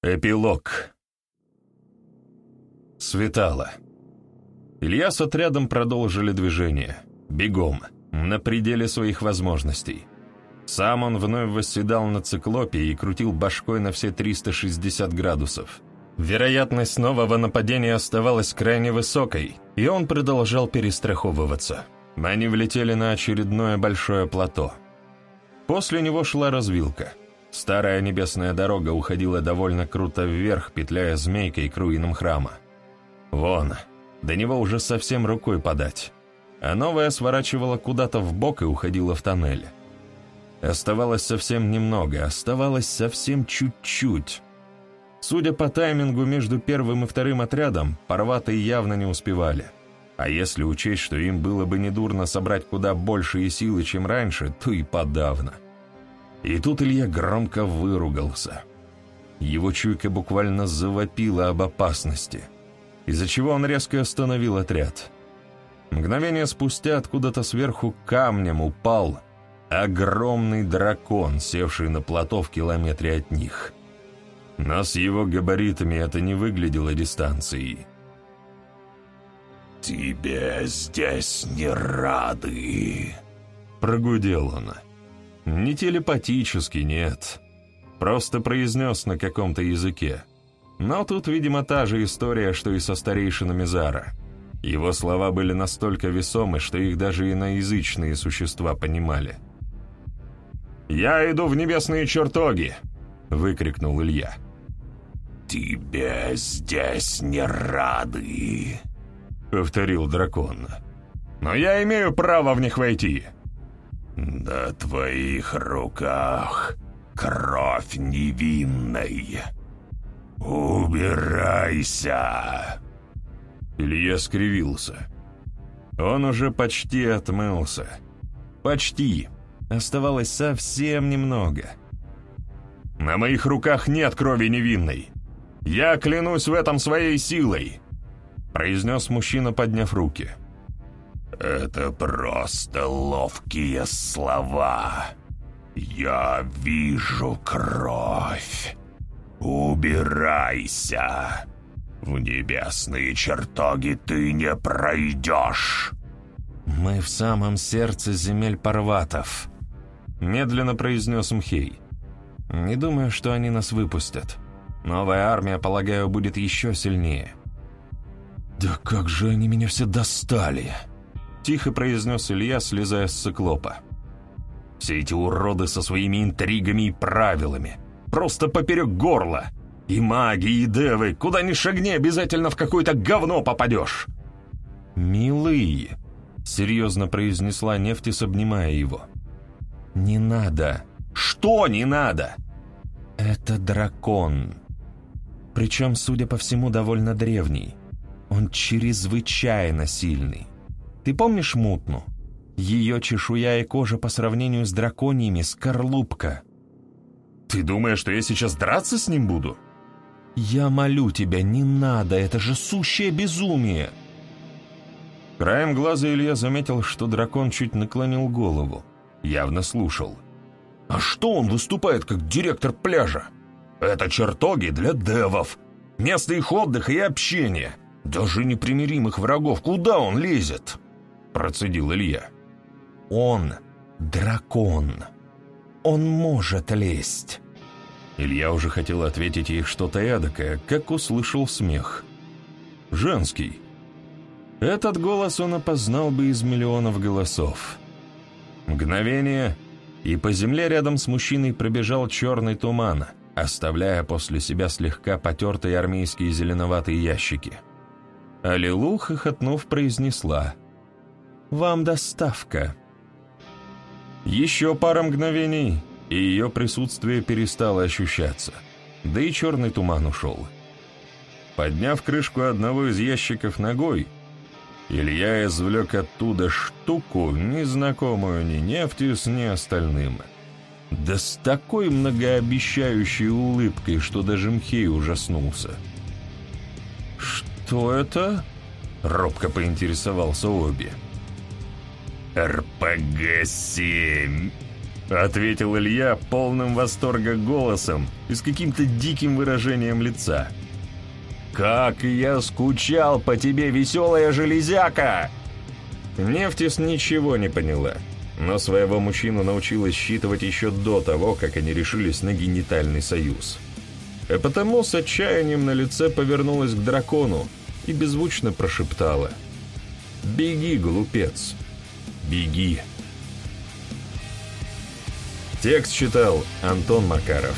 Эпилог. Светало. Илья с отрядом продолжили движение. Бегом, на пределе своих возможностей. Сам он вновь восседал на циклопе и крутил башкой на все 360 градусов. Вероятность нового нападения оставалась крайне высокой, и он продолжал перестраховываться. Они влетели на очередное большое плато. После него шла развилка — Старая небесная дорога уходила довольно круто вверх, петляя змейкой к руинам храма. Вон, до него уже совсем рукой подать, а новая сворачивала куда-то в бок и уходила в тоннель. Оставалось совсем немного, оставалось совсем чуть-чуть. Судя по таймингу между первым и вторым отрядом, парваты явно не успевали. А если учесть, что им было бы недурно собрать куда большие силы, чем раньше, то и подавно — и тут Илья громко выругался. Его чуйка буквально завопила об опасности, из-за чего он резко остановил отряд. Мгновение спустя откуда-то сверху камнем упал огромный дракон, севший на плато в километре от них. Но с его габаритами это не выглядело дистанцией. «Тебе здесь не рады», — прогудел он. Не телепатически, нет. Просто произнес на каком-то языке. Но тут, видимо, та же история, что и со старейшинами Зара. Его слова были настолько весомы, что их даже иноязычные существа понимали. «Я иду в небесные чертоги!» — выкрикнул Илья. «Тебе здесь не рады!» — повторил дракон. «Но я имею право в них войти!» «На твоих руках кровь невинной. Убирайся!» Илья скривился. Он уже почти отмылся. Почти. Оставалось совсем немного. «На моих руках нет крови невинной. Я клянусь в этом своей силой!» произнес мужчина, подняв руки. «Я «Это просто ловкие слова. Я вижу кровь. Убирайся. В небесные чертоги ты не пройдешь». «Мы в самом сердце земель Парватов», — медленно произнес Мхей. «Не думаю, что они нас выпустят. Новая армия, полагаю, будет еще сильнее». «Да как же они меня все достали!» Тихо произнес Илья, слезая с циклопа. «Все эти уроды со своими интригами и правилами. Просто поперек горла. И маги, и девы. Куда ни шагни, обязательно в какое-то говно попадешь». «Милый», — серьезно произнесла Нефтис, обнимая его. «Не надо». «Что не надо?» «Это дракон. Причем, судя по всему, довольно древний. Он чрезвычайно сильный. Ты помнишь Мутну? Ее чешуя и кожа по сравнению с драконьями — скорлупка. Ты думаешь, что я сейчас драться с ним буду? Я молю тебя, не надо, это же сущее безумие. Краем глаза Илья заметил, что дракон чуть наклонил голову. Явно слушал. А что он выступает как директор пляжа? Это чертоги для девов. Место их отдыха и общения. Даже непримиримых врагов. Куда он лезет?» Процедил Илья. «Он дракон. Он может лезть». Илья уже хотел ответить ей что-то эдакое, как услышал смех. Женский. Этот голос он опознал бы из миллионов голосов. Мгновение, и по земле рядом с мужчиной пробежал черный туман, оставляя после себя слегка потертые армейские зеленоватые ящики. Алилу, хохотнув, произнесла — вам доставка». Еще пара мгновений, и ее присутствие перестало ощущаться, да и черный туман ушел. Подняв крышку одного из ящиков ногой, Илья извлек оттуда штуку, незнакомую ни Нефтис, ни остальным. Да с такой многообещающей улыбкой, что даже Мхей ужаснулся. «Что это?» — робко поинтересовался Оби. РПГ-7. — ответил Илья полным восторга голосом и с каким-то диким выражением лица. «Как я скучал по тебе, веселая железяка!» Нефтис ничего не поняла, но своего мужчину научилась считывать еще до того, как они решились на генитальный союз. И потому с отчаянием на лице повернулась к дракону и беззвучно прошептала «Беги, глупец, беги!» Текст читал Антон Макаров.